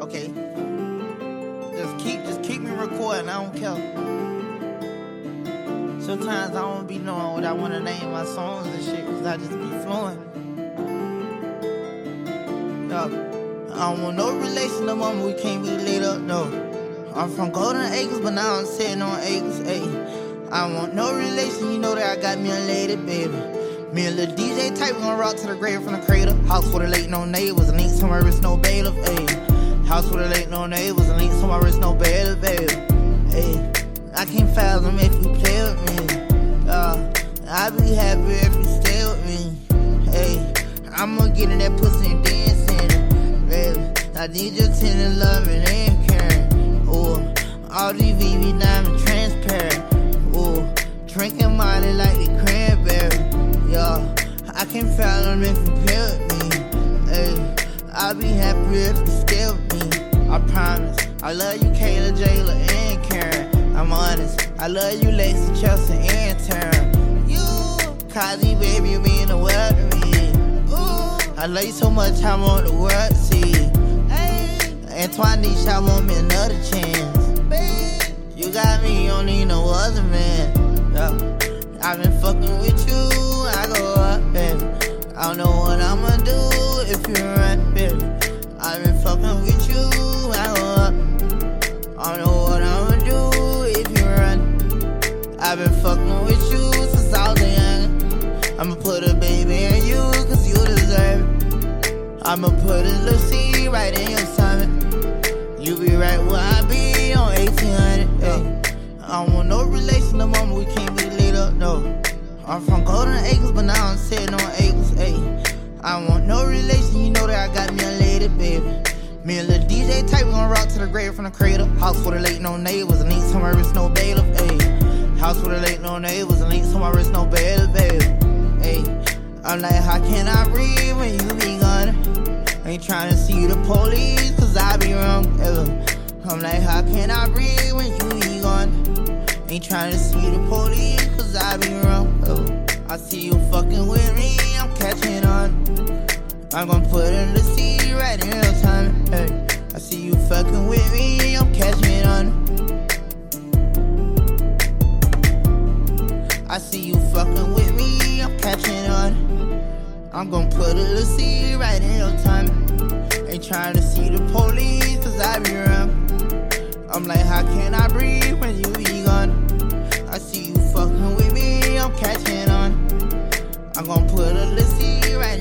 Okay. Just keep just keep me recording, I don't care. Sometimes I don't be knowing what I wanna name my songs and shit, cause I just be flowing. Yo, I don't want no relation no more, we can't be laid up, no. I'm from Golden Acres, but now I'm sitting on acres, ayy. I want no relation, you know that I got me a lady, baby. Me and Lil DJ type, we gon' rock to the grave from the cradle. House for the late no neighbors, and ain't somewhere it's no bailiff, ayy. House with a late no neighbors, and ain't somewhere it's no bailiff, baby. Ayy, I can't fathom if you play with me. Uh, I'd be happy if you stay with me. Hey, I'ma get in that pussy and dancing, baby. I need your tender loving and caring. Ooh, all these VV diamond transparent. Ooh, drinking Molly like the cranberry. Yeah, I can't fathom if you play with me. Hey, I'll be happy if you stay with me. I promise. I love you, Kayla, Jayla, and Karen. I'm honest. I love you, Lacey, Chelsea, and Taryn. You, Kazi, baby, you mean the world to me. Ooh, I love you so much, I want the world to see. Hey, Antoine, I want me another chance. Babe, you got me, you don't need no other man. Yeah. I've been fucking with you, been fucking with you since I was young. I'ma put a baby in you, cause you deserve it. I'ma put a little seed right in your stomach. You be right where I be on 1800. Hey. I don't want no relation no more, we can't be lit up, no. I'm from Golden Acres, but now I'm sitting on acres, ayy. I want no relation, you know that I got me a lady, baby. Me and Lil DJ type, we gon' rock to the grave from the cradle. House for the late no neighbors, ain't somewhere it's no bailiff, ayy. House with a late no neighbors, and ain't somewhere it's no bailiff, baby. Ayy, I'm like, how can I breathe when you be gone? Ain't trying to see the police, cause I be wrong, ever. I'm like, how can I breathe when you be gone? Ain't trying to see the police, cause I be wrong. Oh, I see you fucking with me, I'm catching on. I'm gonna put in the seed right in real time. Hey, I see you fucking with me, I'm catching on. I'm gonna put a little right in your time. Ain't trying to see the police, cause I be around. I'm like, how can I breathe when you be gone? I see you fucking with me, I'm catching on. I'm gonna put a little seed right.